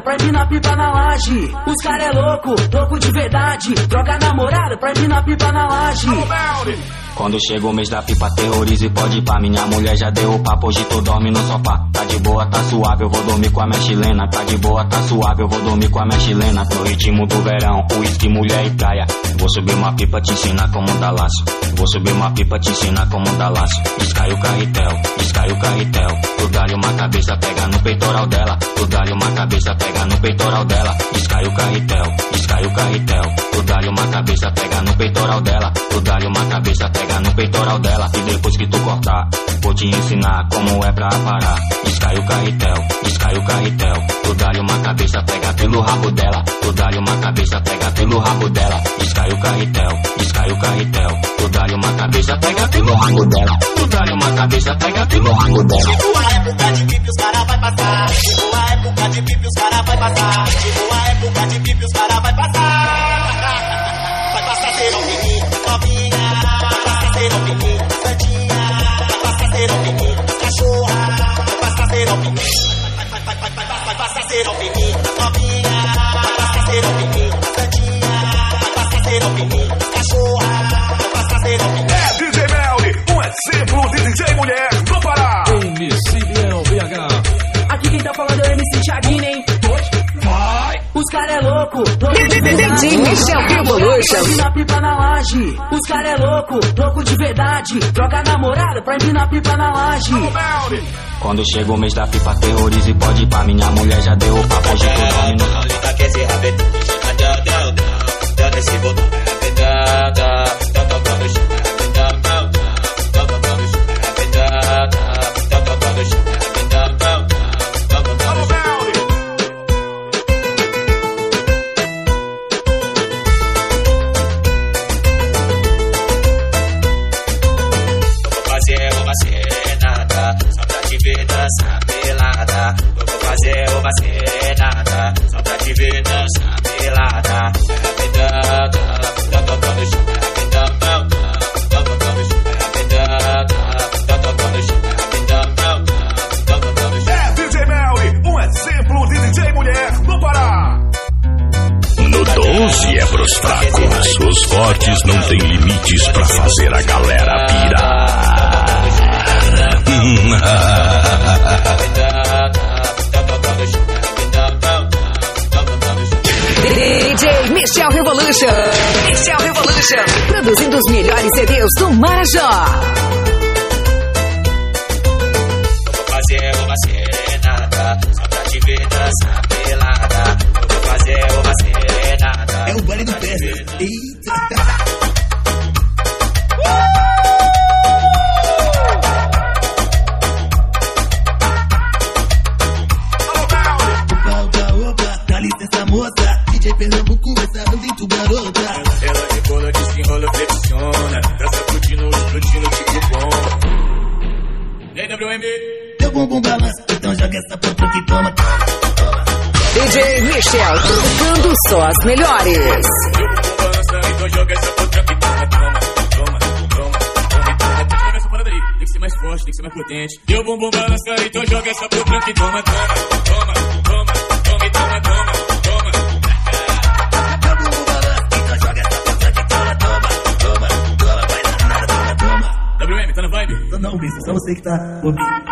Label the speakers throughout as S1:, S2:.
S1: pra na pipa na laje. Os cara é louco, louco de verdade. Droga namorada pra na pipa na laje.
S2: Quando chega o mês da pipa, terroriza e pode ir pra minha mulher já deu o papo, hoje tu dorme no sofá. De boa, tá suave, eu vou dormir com a minha chilena. Tá de boa, tá suave, eu vou dormir com a minha chilena. No ritmo do verão, uísque, mulher e praia. Vou subir uma pipa, te ensinar como dar laço. Vou subir uma pipa, te ensinar como dar laço. Descai o carretel, descai o carretel. Tu dá-lhe uma cabeça, pega no peitoral dela. Tu dá-lhe uma cabeça, pega no peitoral dela. Descai o carretel, descai o carretel. Tu dá-lhe uma cabeça, pega no peitoral dela. Tu dá-lhe uma cabeça, pega no peitoral dela e depois que tu cortar, vou te ensinar como é pra parar. Descai o carretel, descai o carretel. Tu dá-lhe uma cabeça, pega pelo rabo dela. Tu dá-lhe uma cabeça, pega pelo rabo dela. Descai o carretel, descai o carretel. Tu dá-lhe uma cabeça, pega pelo rabo dela. Tu dá-lhe uma cabeça, pega pelo rabo dela.
S3: Tipo a época de pipi, os cara vai passar. Tipo a época de pipi, os cara vai passar. Tipo a época de pipi, os cara vai passar. Vai passar ser novinha, novinha ser opinião, santinha. Vai passar ser opinião, cachorra. Ser a ser novinha. A ser santinha. A ser cachorra. A ser.
S4: É DJ Melly, um exemplo de DJ mulher do Pará.
S5: MC Biel BH.
S1: Aqui quem tá falando é o MC Thiaguinho, hein? Os cara é louco, louco de
S6: verdade. Michel Revolution.
S1: na pipa na laje. Os cara é louco, louco de verdade. Droga namorada pra na pipa na laje.
S2: Quando chega o mês da pipa, terroriza e pode ir pra minha mulher já deu o papo, hoje tu dorme no...
S3: Quer se rabetar, dá, dá, dá, dá nesse botão, dá, dá, dá, dá, dá, dá, dá, dança fazer
S7: a galera pirar.
S6: DJ Michel Revolution. Michel Revolution. Produzindo os melhores CDs do Marajó.
S8: Pernambuco, essa tu garota.
S3: Ela rebola, desenrola, flexiona. Dança curtindo, explodindo, tipo bom. E aí, WM?
S8: Teu bumbum balança, então joga essa porra que toma.
S6: DJ Michel, tocando só as melhores.
S3: Teu bumbum balança, então joga essa porra que toma, toma. Tem que ser mais forte, tem que ser mais potente. Teu bumbum balança, então joga essa porra que toma, toma, toma, toma, toma, toma, toma.
S8: Você que tá ouvindo.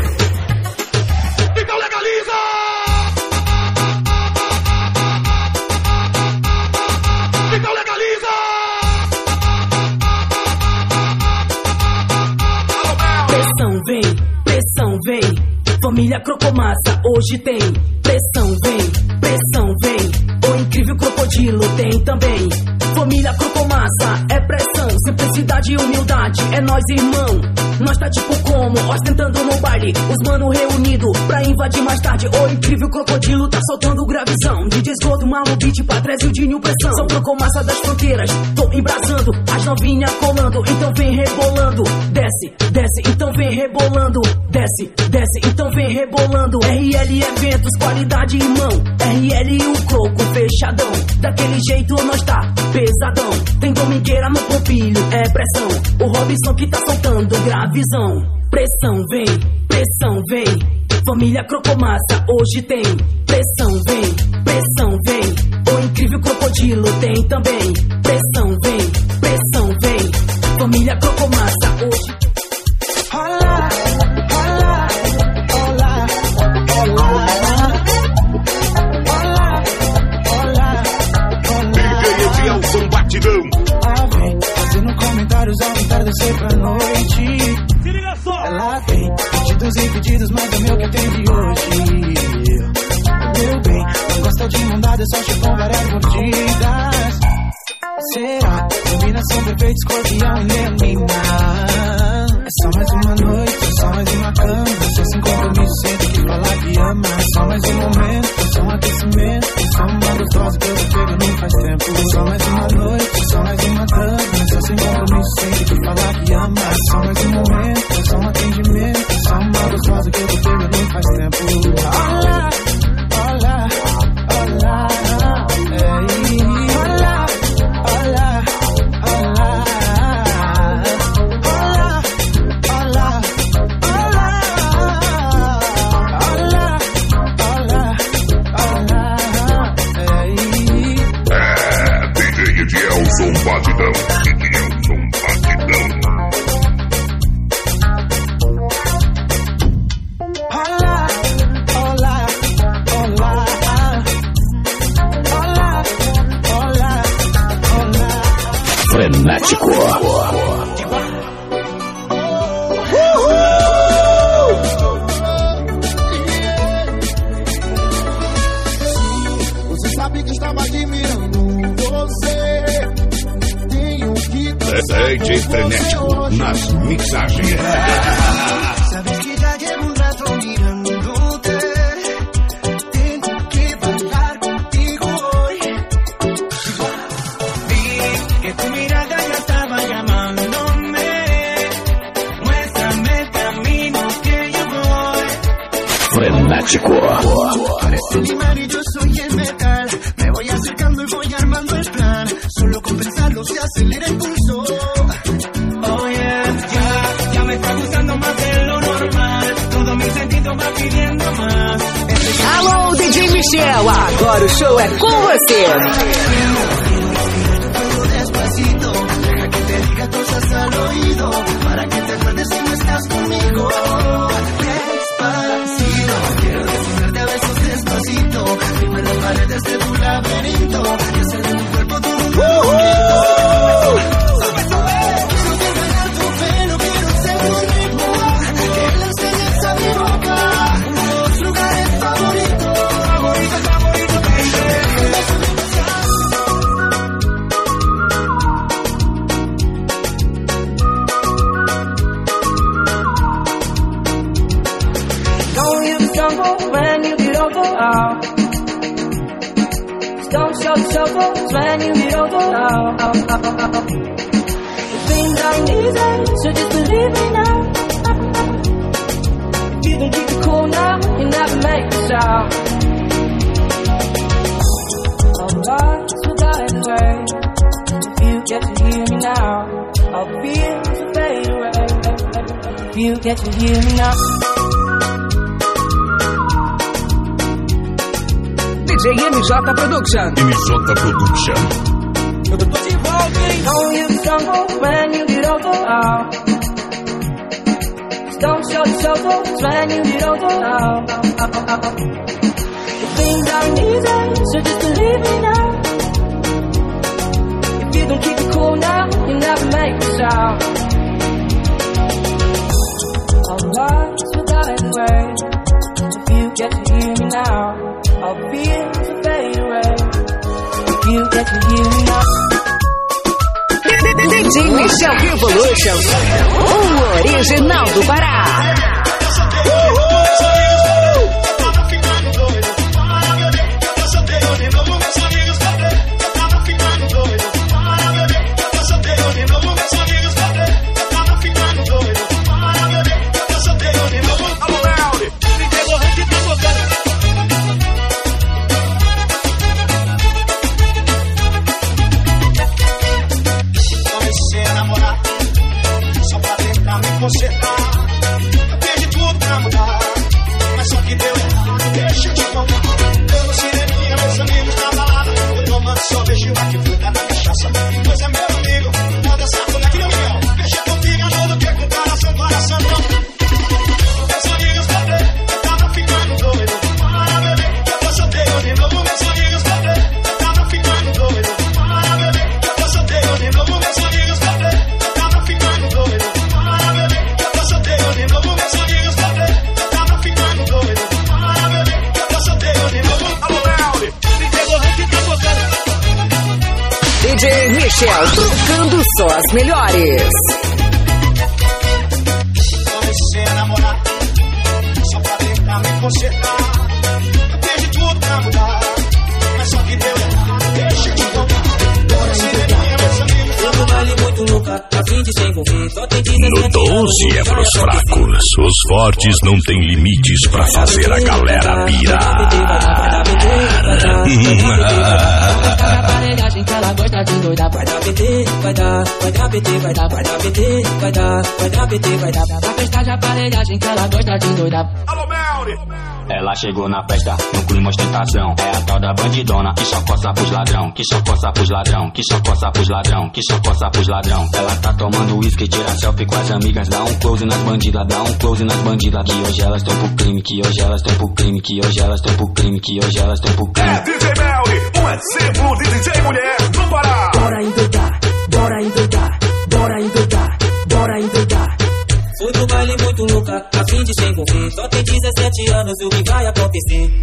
S1: Família Crocomassa hoje tem. Pressão vem, pressão vem. O incrível crocodilo tem também. Família Crocomassa é pressão, simplicidade e humildade. É nós, irmão. Nós tá tipo como, ostentando no baile. Os mano reunido pra invadir mais tarde. O incrível crocodilo tá soltando gravizão. De desgosto, malo beat, patrese o Dinho pressão. São crocomassa das fronteiras, tô embrasando. As novinhas colando, então vem rebolando. Desce, desce, então vem rebolando. Desce, desce, então vem rebolando. RL Eventos, qualidade, irmão. RL e o croco fechadão. Daquele jeito nós tá pesadão. Tem domingueira no pompilho, é pressão. O Robson que tá soltando gravizão. Pressão vem, pressão vem. Família Crocomassa hoje tem. Pressão vem, pressão vem. O incrível crocodilo tem também. Pressão vem, pressão vem. Família Crocomassa hoje
S9: pra noite.
S10: Se liga só!
S9: Ela tem pedidos e pedidos, mas é meu que tem
S6: Michel, agora o show é com você.
S11: Para que te estás. Despacito, quiero desnudarte a besos despacito. Firme las paredes de tu laberinto.
S12: The shoulders when you get over out. Things aren't easy, so just believe me now. If You can keep it cool now, you never make a sound. Our lives will guide the way. If you get to hear me now, our fears will fade away. If you get to hear me now.
S6: DJ MJ Production.
S13: MJ Production.
S12: Eu tô de volta, hein? Don't you stumble when you get over out. Don't show the shoulders when you get over out. Things aren't easy, so just believe me now.
S3: Revolution, o original do Pará.
S14: A
S15: fim de se envolver. Só tem 17
S7: No 12 é pros fracos. Os fortes não têm limites pra fazer a galera
S15: Vai dar aparelhagem que ela gosta de. Vai dar PT, vai dar, vai dar PT, vai dar, vai dar PT, vai dar, vai dar PT, vai dar. Vai festa de aparelhagem que ela gosta de doidar.
S4: Alô, Melly!
S2: Ela chegou na festa, no clima ostentação. É a tal da bandidona que só coça pros ladrão, que só coça pros ladrão, que só coça pros ladrão, que só coça pros ladrão. Ela tá tomando uísque, tira selfie com as amigas, dá um close nas bandidas, dá um close nas bandidas. Que hoje elas estão pro crime, que hoje elas estão pro crime, que hoje elas estão pro crime, que hoje elas estão pro crime.
S4: É DJ Melly, um exemplo de DJ mulher do Pará.
S1: Bora endoidar, bora endoidar, bora endoidar, bora endoidar.
S15: Foi pro baile muito louca, a fim de se envolver. Só tem 17 anos, o que vai acontecer?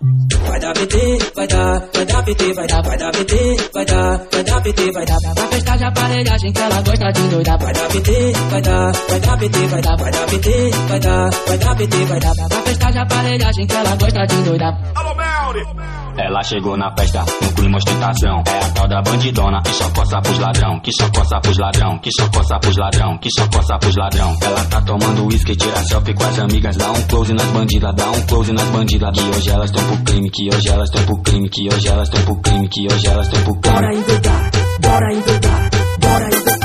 S15: Vai dar PT, vai dar, vai dar PT, vai dar, vai dar PT, vai dar, vai dar PT, vai dar. Vai festa de aparelhagem que ela gosta de doidar. Vai dar PT, vai dar, vai dar PT, vai dar, vai dar PT, vai dar, vai dar PT, vai dar. Vai festa de aparelhagem que ela gosta de doidar.
S4: Alô, Melly!
S2: Ela chegou na festa, no clima ostentação. É a tal da bandidona que só coça pros ladrão, que só coça pros ladrão, que só coça pros ladrão, que só coça pros ladrão. Ela tá tomando uísque, tira selfie com as amigas, dá um close nas bandidas, dá um close nas bandidas. Que hoje elas estão pro crime, que hoje elas pro crime, que hoje elas pro crime, que hoje elas pro crime.
S1: Bora endoidar, bora endoidar, bora endoidar.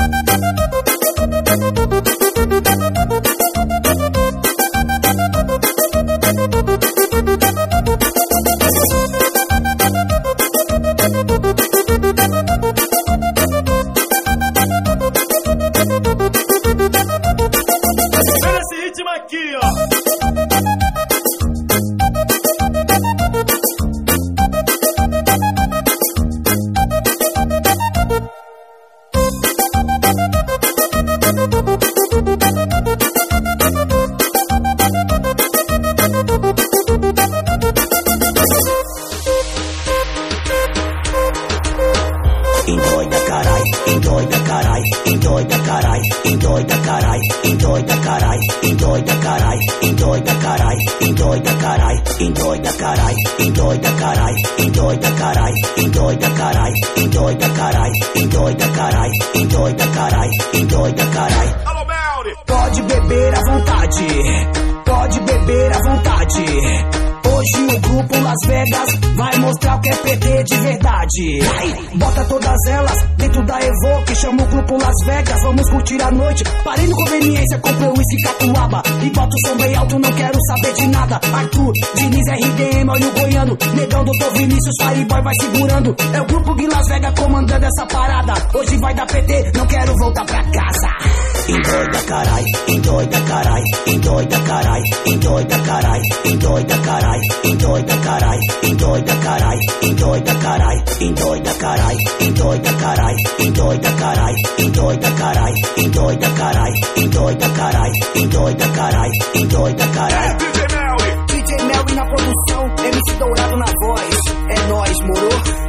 S16: Endoida carai, endoida carai, endoida carai, endoida carai, endoida carai, endoida carai.
S4: DJ Melly!
S17: DJ Melvin na produção, MC Dourado na voz. É nóis, moro?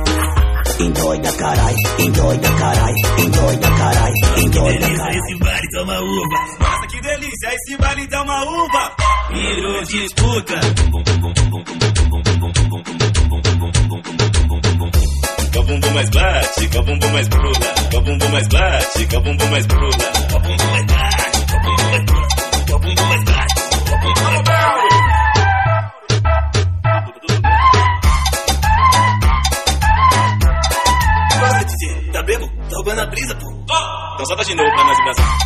S16: Endoida Endoida carai, endoida carai, endoida carai, endoida carai.
S8: Esse baile toma uva. Nossa, que delícia, esse baile dá uma uva. Virou disputa.
S18: Bumbum mais bate, com o bumbum mais pula. Com o bumbum mais bate, com o bumbum mais pula. Com o bumbum mais bate, com o bumbum mais pula. Com o bumbum mais bate, com o bumbum mais pula.
S8: Bora, DJ. Tá bebo? Tá roubando a brisa, pô. Então solta de novo pra nós embaçar.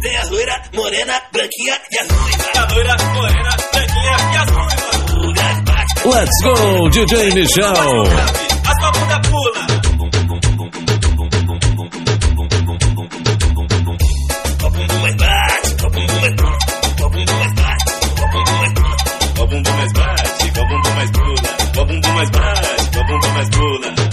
S8: Tem a loira, morena, branquinha e a ruiva. A loira, morena, branquinha e a ruiva.
S5: Let's go, DJ Michel.
S18: Mais bate, mais pula. Mais bate, mais pula.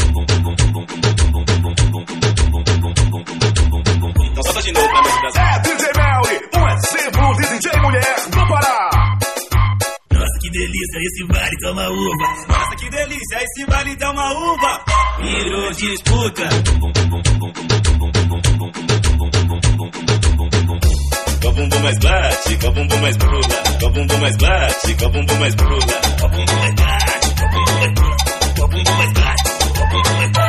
S8: Que delícia, esse baile toma uva. Nossa, que delícia, esse baile dá uma uva. Virou disputa.
S18: Com bumbum mais bate, com bumbum mais pula. Com bumbum mais bate, com bumbum mais pula. Com bumbum mais bate, com bumbum mais pula. Com bumbum mais bate, com bumbum mais pula.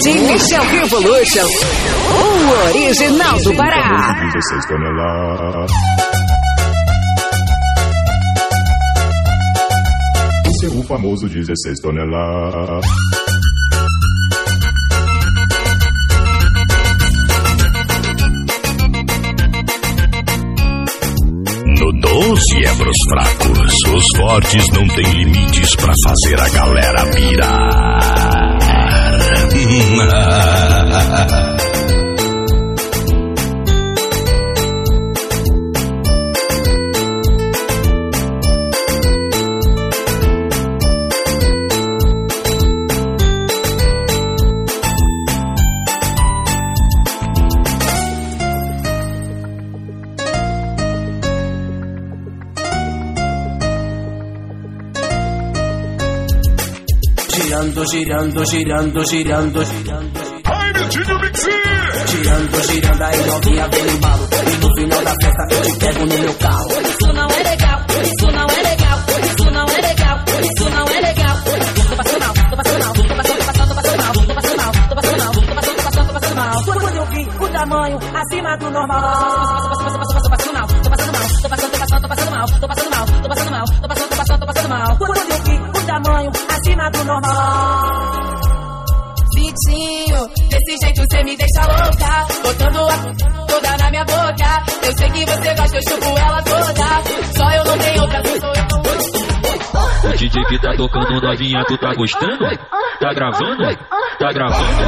S4: de
S6: Michel Revolution, o original do Pará.
S19: É o famoso 16 toneladas.
S7: No 12 é pros fracos, os fortes não têm limites para fazer a galera pirar. Mm-hmm.
S20: Girando, girando, girando, girando, girando.
S21: Ai, Miltinho Mixi!
S20: Girando, girando, aí novinha vem embalo. E no final da festa eu te pego no meu carro.
S18: Isso não é legal, isso não é legal, isso não é legal, isso não é legal. Tô passando mal, tô passando mal, tô passando, tô passando, tô passando mal, tô passando mal, tô passando mal, tô passando, tô passando, tô passando mal.
S15: Quando eu vi o tamanho acima do normal.
S18: Tô passando mal, tô passando mal, tô passando, tô passando, tô passando mal, tô passando mal, tô passando mal, tô passando, tô passando, tô passando mal.
S15: Quando eu vi o tamanho acima do normal.
S18: Me deixa louca, botando a toda na minha boca. Eu sei que você gosta, eu chupo ela toda. Só eu não tenho outra, não
S22: O DJ que tá tocando novinha, tu tá gostando? Tá gravando? Tá gravando?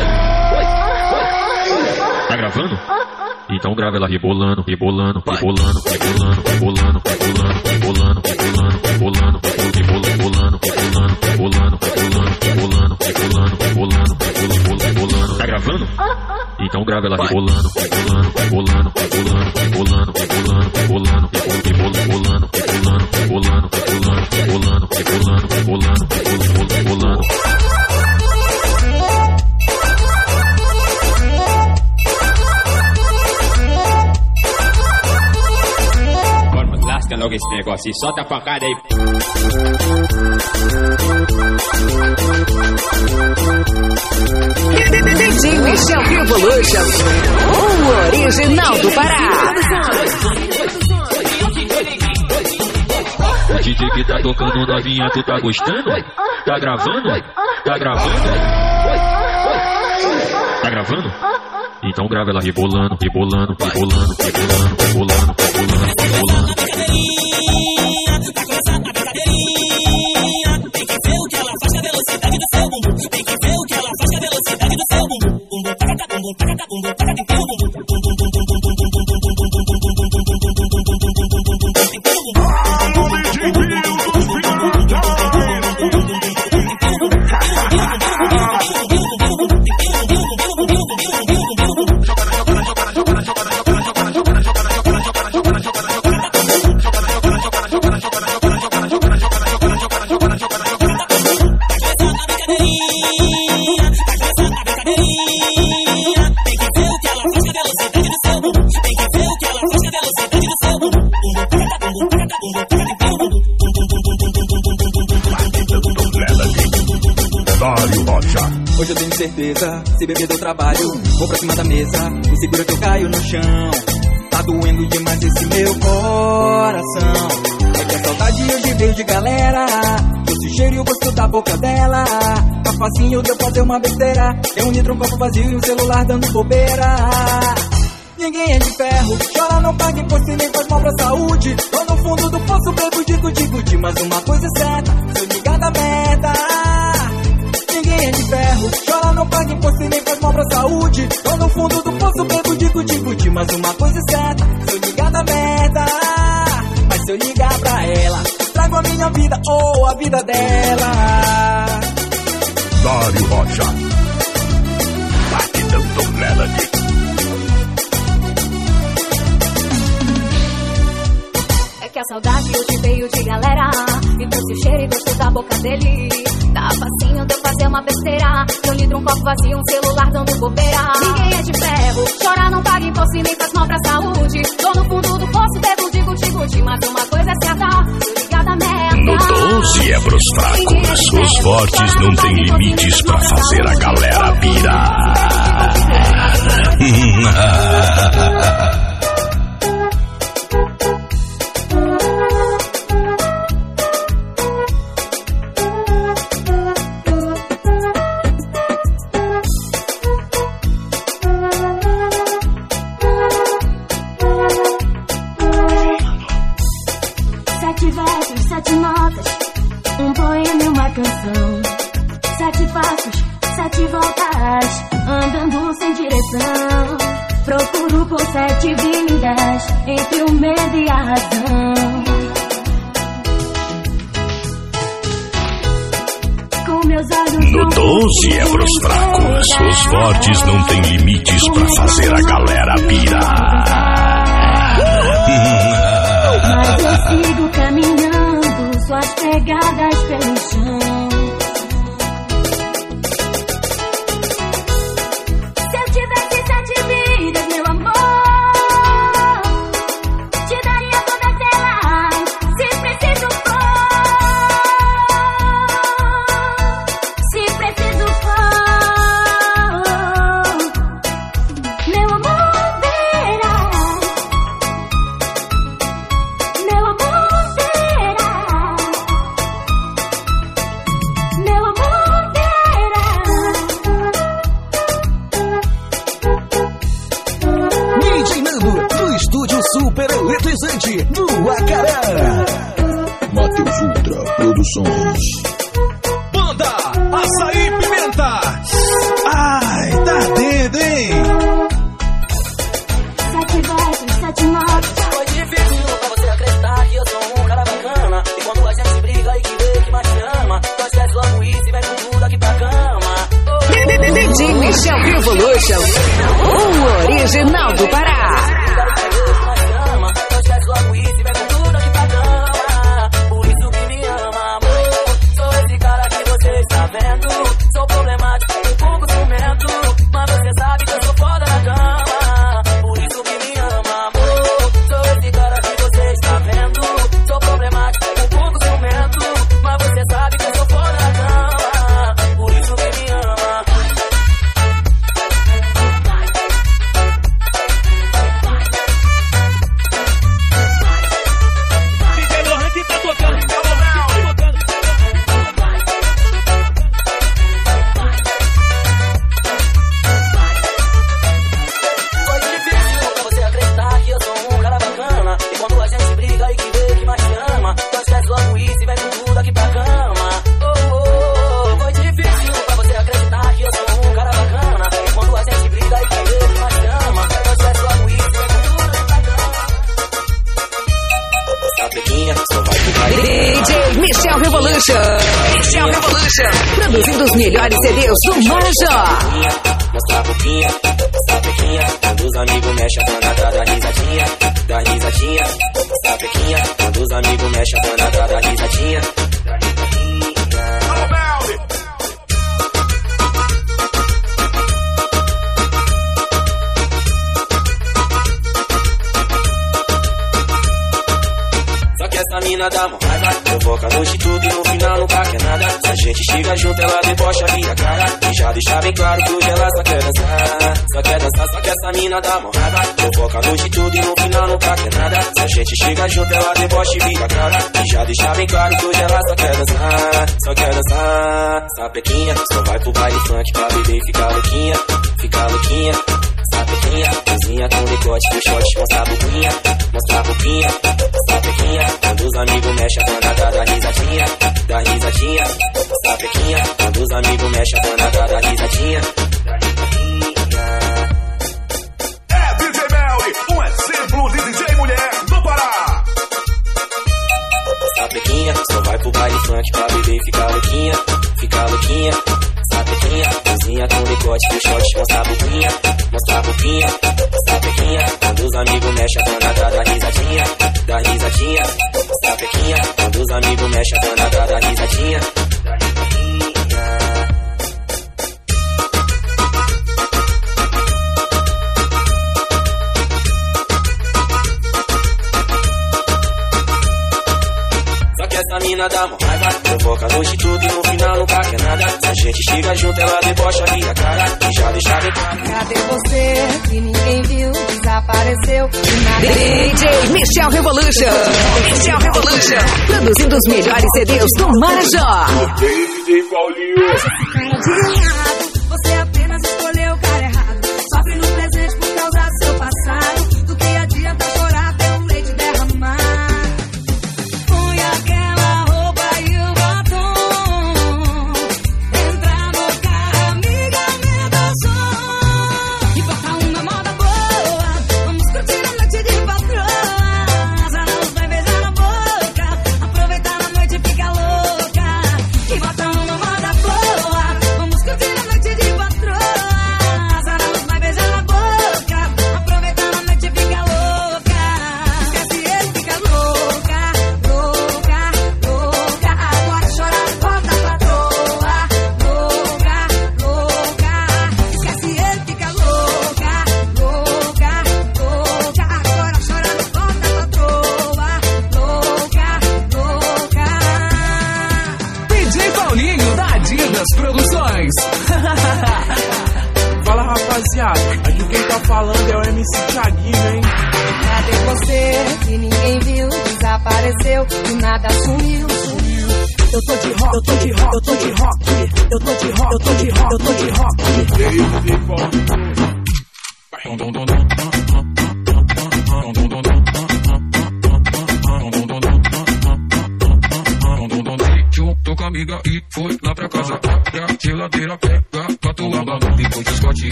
S22: Tá gravando? Então grava ela rebolando, rebolando, rebolando, rebolando, rebolando, rebolando, rebolando, rebolando, rebolando, rebolando, rebolando, rebolando, rebolando, rebolando, rebolando, rebolando, rebolando, rebolando, rebolando. Tá gravando? Então grava ela rebolando, rebolando, rebolando, rebolando, rebolando, rebolando, rebolando, rebolando, rebolando, rebolando, rebolando, rebolando, rebolando, rebolando, rebolando, rebolando.
S23: Vamos, lasca logo esse negócio e solta a pancada aí.
S6: DJ Michel Revolution, o original do Pará.
S22: O DJ que tá tocando novinha, tu tá gostando? Tá gravando? Tá gravando? Tá gravando? Então grava ela rebolando, rebolando, rebolando, rebolando, rebolando, rebolando, rebolando.
S13: Tem que ver o que ela faz com a velocidade do seu bumbum. Tem que ver o que ela faz a velocidade do seu bumbum. Bumbum, taca, bumbum, taca, bumbum, taca, tem bumbum.
S9: Certeza, se beber do trabalho, vou pra cima da mesa, me segura que eu caio no chão. Tá doendo demais esse meu coração. É que a saudade hoje veio de galera. Doce cheiro e o gosto da boca dela. Tá facinho de eu fazer uma besteira. Tem um litro, um copo vazio e um celular dando bobeira. Ninguém é de ferro, chora, não paga imposto e nem faz mal pra saúde. Tô no fundo do poço, bebo de gude gude, mas uma coisa é certa, se eu ligar da merda. Ninguém é de ferro, chora, não paga imposto e nem faz mal pra saúde. Tô no fundo do poço, bebo de gude, mas uma coisa é certa, se eu ligar da merda. Mas se eu ligar pra ela, trago a minha vida ou a vida dela.
S24: Dário Rocha. Batidão Melody.
S18: É que a saudade hoje veio de galera E trouxe o cheiro e gosto da boca dele Tá facinho de eu fazer uma besteira. Um litro, um copo vazio, um celular dando bobeira. Ninguém é de ferro, chora, não paga imposto e nem faz mal pra saúde. Tô no fundo do poço, bebo de guti guti Mas uma coisa é certa, ligada merda.
S7: No 12 é pros fracos. Os fortes não têm limites pra fazer a galera pirar.
S13: E
S25: gente briga e que vê que mais te ama, nós esquece logo isso e vem com tudo aqui pra cama.
S6: DJ Michel Revolution, o original do Pará.
S25: Essa mina dá raiva Provoca a noite tudo e no final nunca quer nada. Se a gente chega junto ela debocha a minha cara. E já deixa bem claro que hoje ela só quer dançar Só quer dançar, só que essa mina dá raiva Provoca a noite tudo e no final nunca quer nada. Se a gente chega junto ela debocha e vira a cara. E já deixa bem claro que hoje ela só quer dançar Só quer dançar. Sapequinha, só vai pro baile funk pra beber e ficar louquinha Ficar louquinha Sapequinha, cozinha com decote do short, mostra a boquinha, mostra a boquinha, sapequinha, quando os amigos mexem a danada da risadinha, da risadinha, sapequinha, quando os amigos mexem a danada da risadinha, da risadinha.
S4: É DJ Melly, um exemplo de DJ mulher no Pará.
S25: Sapequinha, só vai pro baile funk pra beber e ficar louquinha, ficar louquinha. Sapequinha, cozinha com decote do short, mostra a boquinha, mostra a boquinha. Sapequinha, quando os amigos mexem a danada da risadinha, da risadinha. Sapequinha, quando os amigos mexem a danada da risadinha. Essa mina dá mó raiva Provoca a noite tudo e no final nunca quer nada Se a gente chega junto ela debocha a minha cara E já deixa bem claro
S26: Cadê você que ninguém viu? Desapareceu.
S6: DJ Michel Revolution. Michel Revolution, produzindo os melhores CDs do Marajó.
S4: DJ Paulinho.
S26: Cara de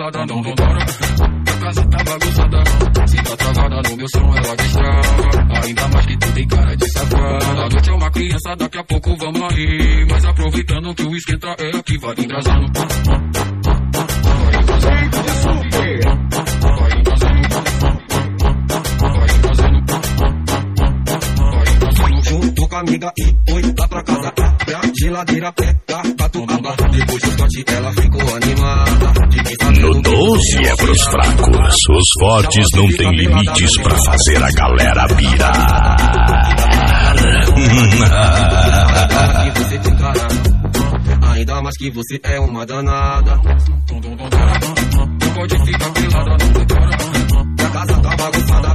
S27: pelada, não repara. A casa tá bagunçada. Se tá travada no meu som, ela destrava. Ainda mais que tu tem cara de safada. A noite é uma criança, daqui a pouco vamos aí. Mas aproveitando que o esquenta é aqui, vai embrasando. Vai
S25: com a amiga e foi lá pra casa. Abre a geladeira, pega catuaba. Depois do Scott ela ficou animada. Sabendo
S7: No 12 é pros fracos. Os fortes não têm limites pra fazer a galera
S25: tem cara. Ainda mais que você é uma danada. Pode ficar pelada. Que a casa tá bagunçada.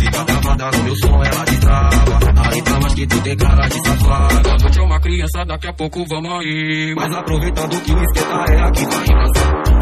S25: Fica travada no meu som, ela destrava. Ainda mais que tu tem cara de safada.
S27: A noite é uma criança, daqui a pouco vamos aí.
S25: Mas aproveitando que o esquenta é aqui, vai embrasar.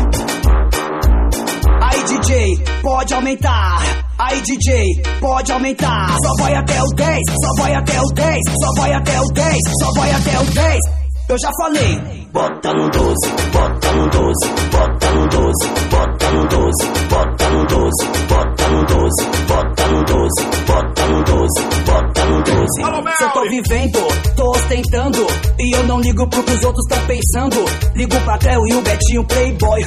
S1: Aí DJ, pode aumentar. Aí DJ, pode aumentar. Só vai até o 10, só vai até o 10, só vai até o 10, só vai até o 10. Eu já falei.
S16: Bota no 12, bota no 12, bota no 12, bota no 12, bota no 12, bota no 12, bota no 12, bota no 12, bota no 12.
S1: Se eu tô vivendo, tô ostentando. E eu não ligo pro que os outros tão pensando. Ligo pra Cleo e o Betinho Playboy.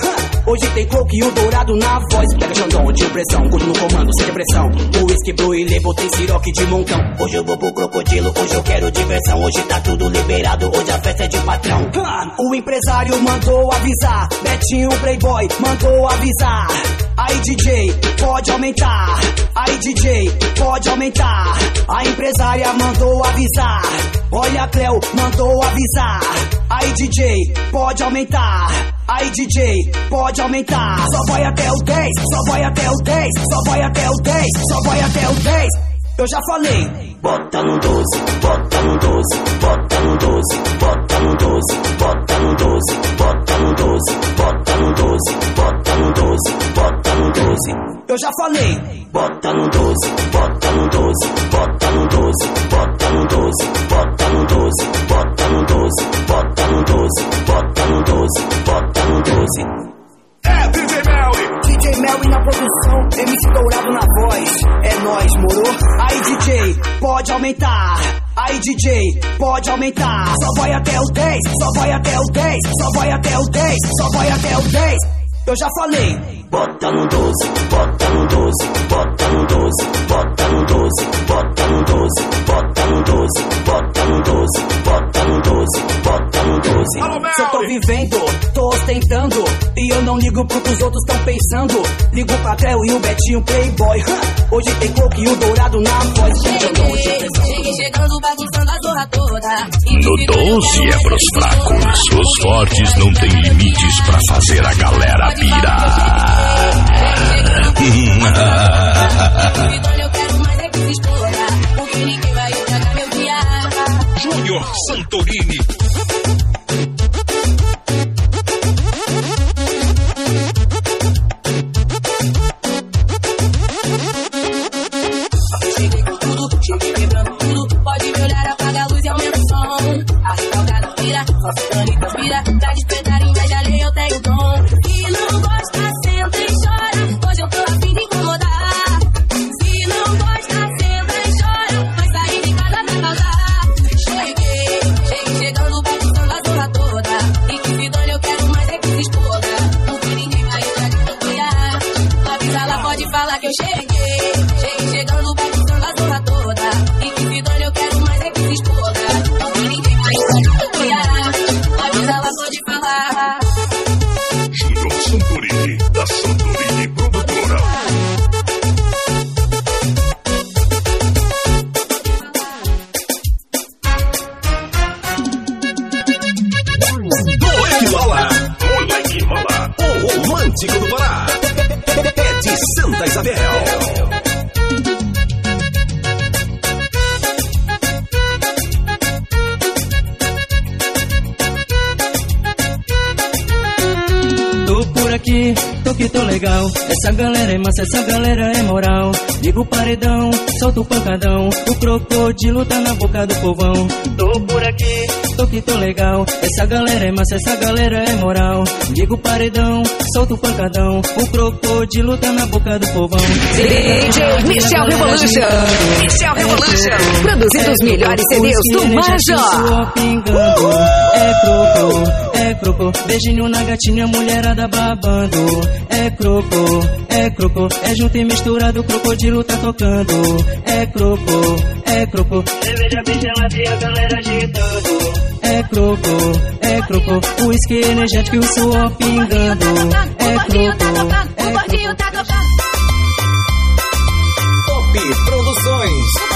S1: Hoje tem coke e o dourado na voz. Pega Xandão, de pressão, gordo no comando, sem depressão. O whisky blue e label tem siroque de montão.
S16: Hoje eu vou pro crocodilo, hoje eu quero diversão. Hoje tá tudo liberado, hoje a festa é de patrão.
S1: O empresário mandou avisar. Betinho Playboy mandou avisar. Aí DJ, pode aumentar. Aí DJ, pode aumentar. A empresária mandou avisar. Olha a Cleo, mandou avisar. Aí DJ, pode aumentar. Aí DJ, pode aumentar. Só vai até o 10, só vai até o 10, só vai até o 10, só vai até o 10. Eu já falei.
S16: Bota no 12, bota no 12, bota no 12, bota no 12, bota no 12, bota no 12, bota no 12, bota no 12, bota no 12.
S1: Eu já falei.
S16: Bota no 12, bota no 12, bota no 12, bota no 12, bota no 12, bota no 12, bota no 12, bota no 12, bota no 12.
S4: É DJ
S1: DJ Melly na produção, MC Dourado na voz. É nóis, moro? Aí DJ, pode aumentar. Aí DJ, pode aumentar. Só vai até o 10, só vai até o 10, só vai até o 10, só vai até o 10. Eu já falei.
S16: Bota no 12, bota no 12, bota no 12, bota no 12, bota no 12, bota no 12, bota no 12, bota no 12, bota no 12.
S1: Se eu tô vivendo, tô ostentando. E eu não ligo pro que os outros tão pensando. Ligo pra Cleo e o Betinho Playboy. Hoje tem coque e o dourado na voz.
S13: Cheguei chegando, bagunçando a zorra toda.
S7: No 12 é pros fracos. Os fortes não têm limites pra fazer a galera pirar.
S13: Eu quero mais é que ninguém vai meu.
S27: Júnior Santorini.
S22: Crocodilo tá na boca do povão. Tô por aqui, tô que tô legal. Essa galera é massa, essa galera é moral. Liga o paredão, solta o pancadão. O crocodilo tá na boca do povão.
S6: DJ Michel Revolution. Michel Revolution. Produzindo os melhores CDs do
S22: pingando. É croco, é croco. Beijinho na gatinha, mulherada babando. É croco, é croco. É junto e misturado, o crocodilo tá tocando. É croco, é croco. Cerveja bem gelada e a galera agitando. É croco, é croco. O uísque energético e o suor pingando. É croco, é
S18: gordinho tá tocando.
S4: Top Produções.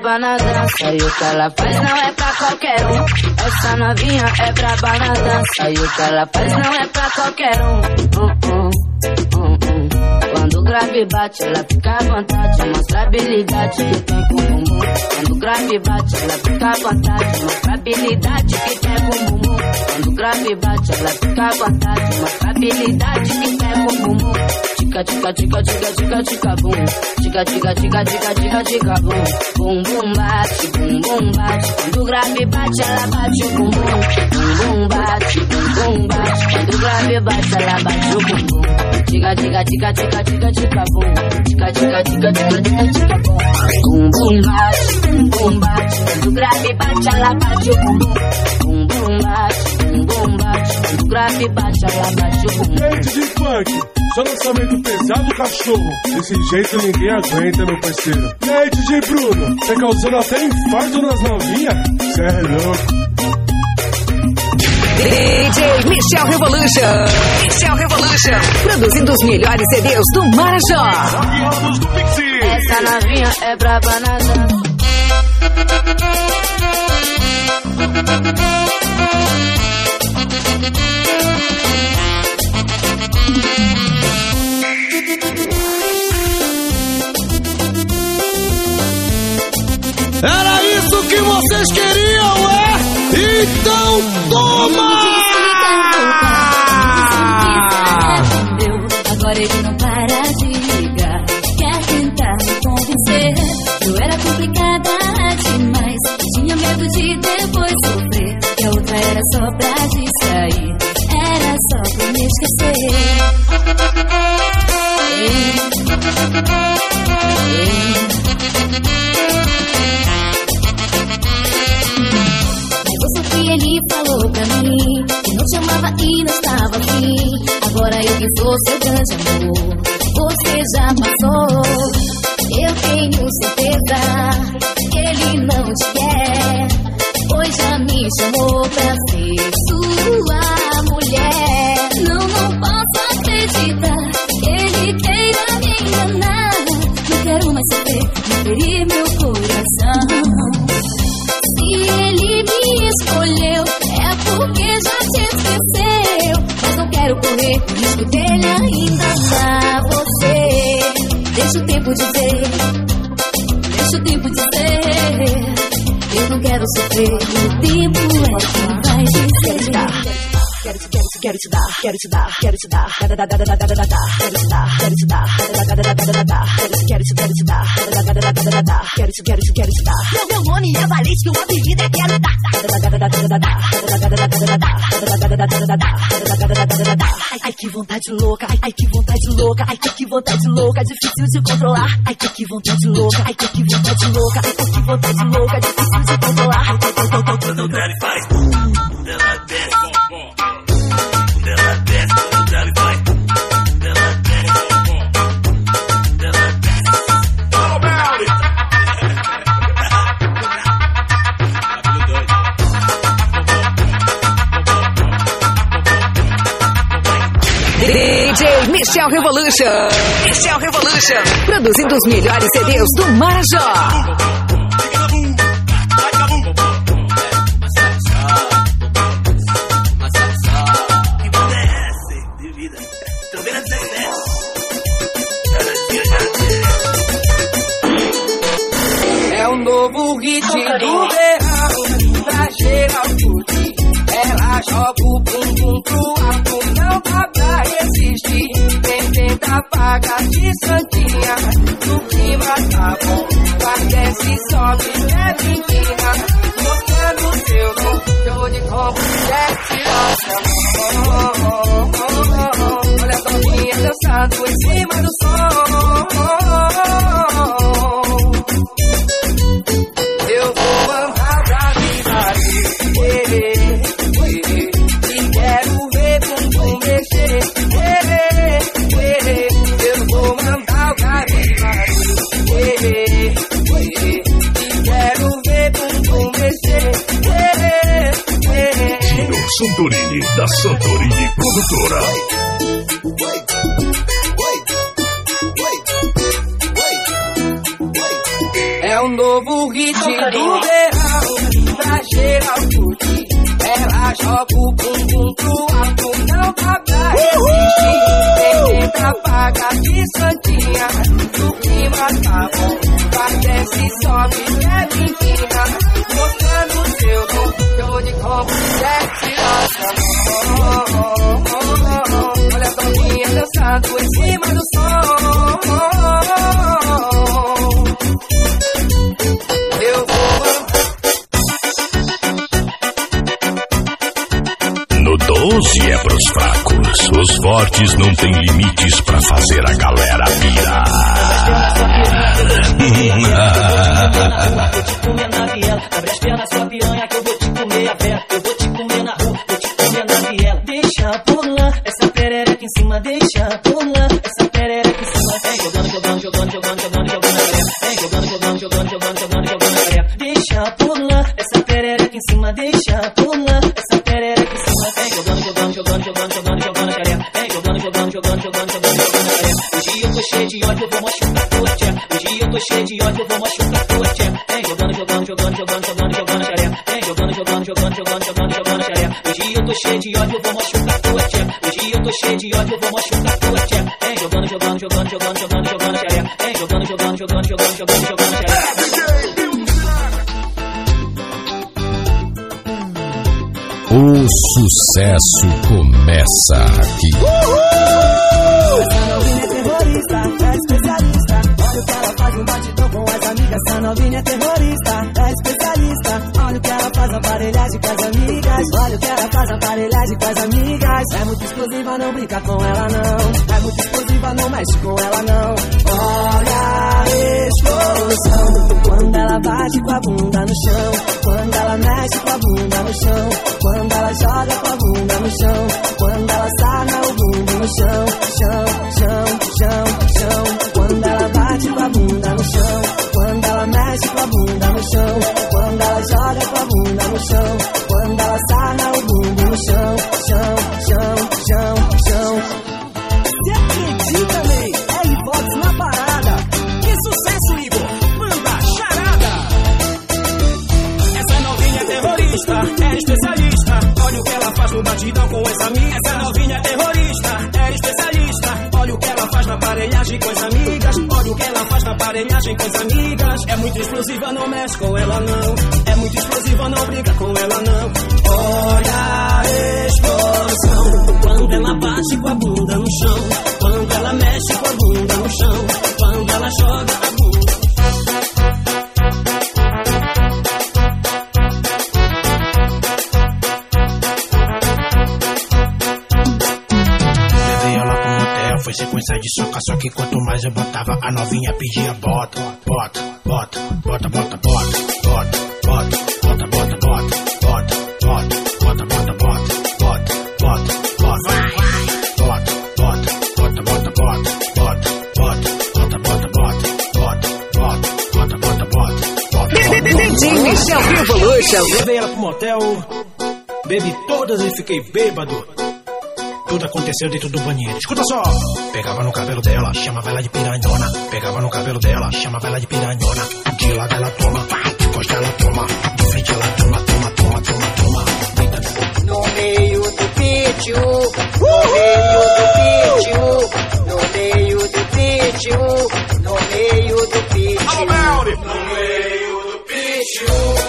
S26: Braba na dança e o que ela faz não é pra qualquer um. Essa novinha é braba na dança e o que ela faz não é pra qualquer um. Hum, hum, hum, hum. Quando o grave bate, ela fica à vontade, mostra a habilidade que tem com o bumbum. Quando o grave bate, ela fica à vontade, mostra a habilidade que tem com o bumbum. Quando o grave bate, ela fica à vontade, mostra a habilidade que tem com o bumbum. Tica, tica, tica, tica, tica, tica, bum. Tica, tica, tica, tica, tica, tica, bum. Bum, bum, bate, bum, bum, bate. Quando o grave bate, ela bate o bumbum. Bum, bum, bate, bum, bum, bate. Quando o grave bate, ela bate o bumbum. Tica, tica, tica, tica, tica, tica, bum. Tica, tica, tica, tica, tica, tica, bum. Bum, bate, bum, bum, bate. Quando o grave bate, ela bate o bumbum. Bum, bum, bate, bum, bum, bate. Grave bate, ela bate o bumbum.
S28: Gente de funk, só lançamento pesado, cachorro. Desse jeito ninguém aguenta, meu parceiro. E aí, DJ Bruno, tá causando até infarto nas novinhas? Cê é louco.
S6: DJ Michel Revolution. Michel Revolution. Produzindo os melhores CDs do Marajó.
S29: Aliados do Pixie.
S26: Essa novinha é braba na dança.
S30: Era isso que vocês queriam, é? Então toma!
S18: Agora ele não era só pra distrair. Era só pra me esquecer. Mas você que ele falou pra mim Que não te amava e não estava afim Agora eu que sou seu grande amor tempo de. Deixa o tempo dizer. Eu não quero sofrer. O tempo é quem vai dizer.
S1: Quero te, quero, te, quero te dar, quero te dar, quero te dar, quero te dar, quero te dar, quero te dar, quero te dar, quero te quero te quero te dar. Meu, dar, nome é Valente, quero te dar, quero te dar ai, que vontade louca, ai, ai que vontade louca, ai, que vontade louca, difícil de controlar. Ai, que vontade louca, ai, que vontade louca, ai, que vontade louca, difícil de controlar.
S6: DJ Michel Revolution. Michel Revolution. Produzindo os melhores CDs do Marajó.
S12: É um novo hit do verão pra geral curtir. Ela joga o bumbum pro alto, não dá vestir, tenta a de santinha. No clima tá bom, vai desce, sobe, é menina. Mostrando seu corpo, eu vou de copo, jet rosa. Oh, oh, oh, oh, oh, oh. Olha a doninha dançando em cima do
S7: sol. Santorini, da Santorini Produtora.
S12: É um novo hit do verão pra geral curtir. Ela joga o bumbum pro alto, não dá pra resistir. Quem tenta paga de santinha, no clima tá bom. Vai, desce, sobe, é menina,
S7: esportes não tem limites para fazer a galera
S31: pirar. Sucesso começa aqui.
S9: Essa novinha é terrorista, é especialista. Olha o que ela faz no com as amigas. Essa novinha é terrorista, é especialista. Olha o que ela faz aparelhagem com as amigas. Olha o que ela faz aparelhagem com as amigas. É muito explosiva, não brinca com ela não. É muito explosiva, não mexe com ela não. Olha a explosão. Quando ela bate com a bunda no chão. Quando ela mexe com a bunda no chão. Quando all explosiva, não mexe com ela não. É muito explosiva, não brinca com ela não. Olha a explosão. Quando ela bate com a bunda no chão. Quando ela mexe com a bunda no chão. Quando ela joga a bunda.
S8: Foi
S32: sequência de soca, só que quanto mais eu botava, a novinha pedia bota. Fiquei bêbado. Tudo aconteceu dentro do banheiro. Escuta só! Pegava no cabelo dela, chamava ela de piranhona. Pegava no cabelo dela, chamava ela de piranhona. De lado ela toma, de costa ela toma. De frente ela toma, toma, toma, toma, toma.
S26: No meio do pítio, no meio do pítio, no meio do pítio, no meio do pítio. No meio do pítio,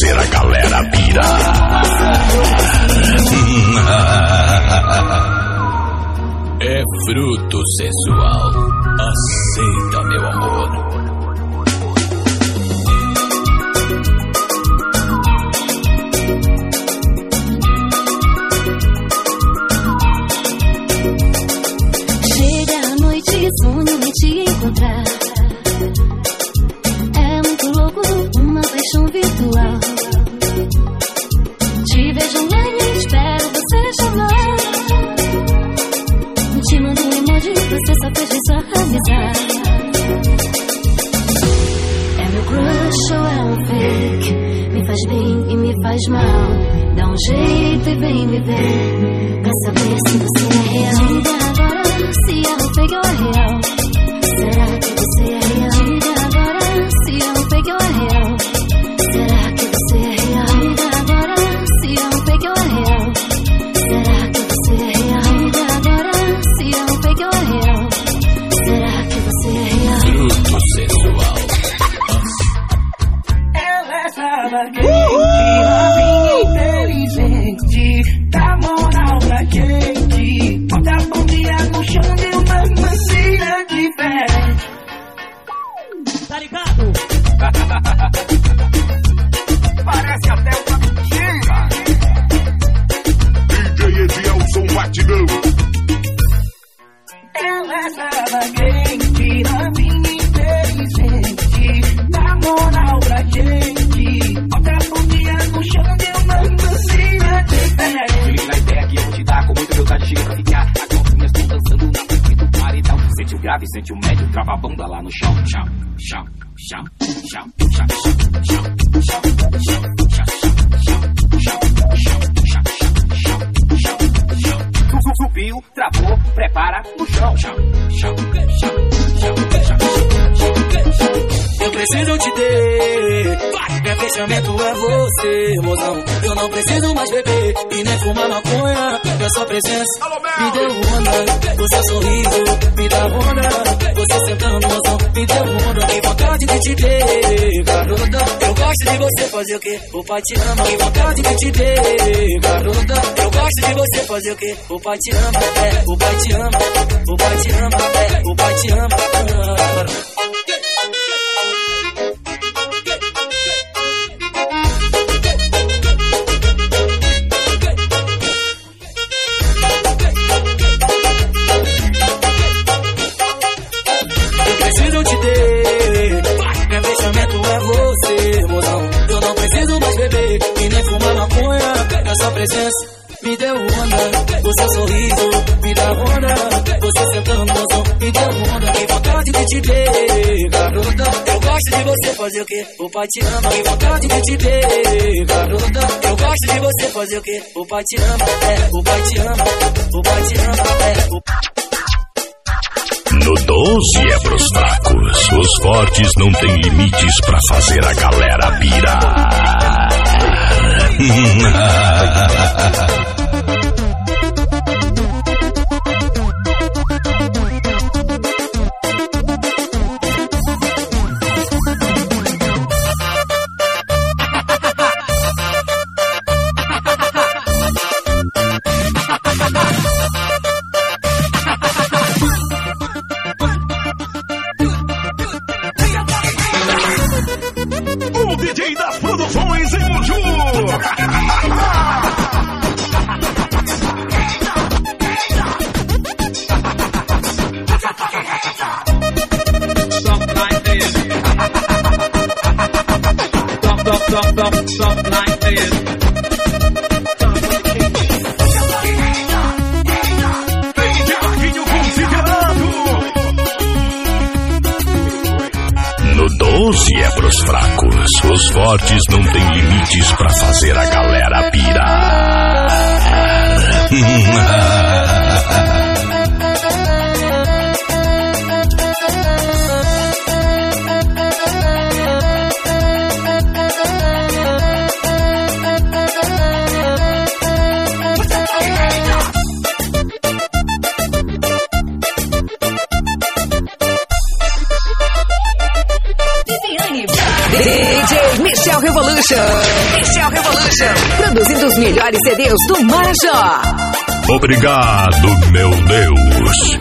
S7: fazer a galera pirar.
S18: É fruto sensual. Aceita, meu amor.
S33: Se
S34: liga na ideia que eu vou te dar com muita humildade, chega pra ficar. As novinhas estão dançando na frente do paredão. Sente o grave, sente o médio, trava a bunda lá no chão. Chão, chão, chão, chão, chão, chão, chão, chão, chão, chão, chão, chão, chão, chão, chão, chão. Subiu, travou, prepara no chão. Chão, chão, chão, chão, chão, chão, chão.
S12: Eu preciso te ter. Fechamento é você, mozão. Eu não preciso mais beber e nem fumar maconha. É sua presença me deu onda. O seu sorriso me dá onda. Você sentando, mozão, me deu onda. Que vontade de te ter, garota. Eu gosto de você fazer o quê? O pai te ama. Que vontade de te ter, garota. Eu gosto de você fazer o quê? O pai te ama, é. O pai te ama. O pai te ama, é. O pai te ama.
S35: Presença me deu onda, o seu sorriso me dá onda, você sentando no som me deu onda, que vontade de te ver, garota. Eu gosto de você fazer o que? O pai te ama, que vontade de te ver, garota. Eu gosto de você fazer o que? O pai te ama, é, o pai te ama, o pai te ama, é, o
S7: No 12 é pros fracos. Os fortes não têm limites pra fazer a galera pirar. Obrigado, meu Deus.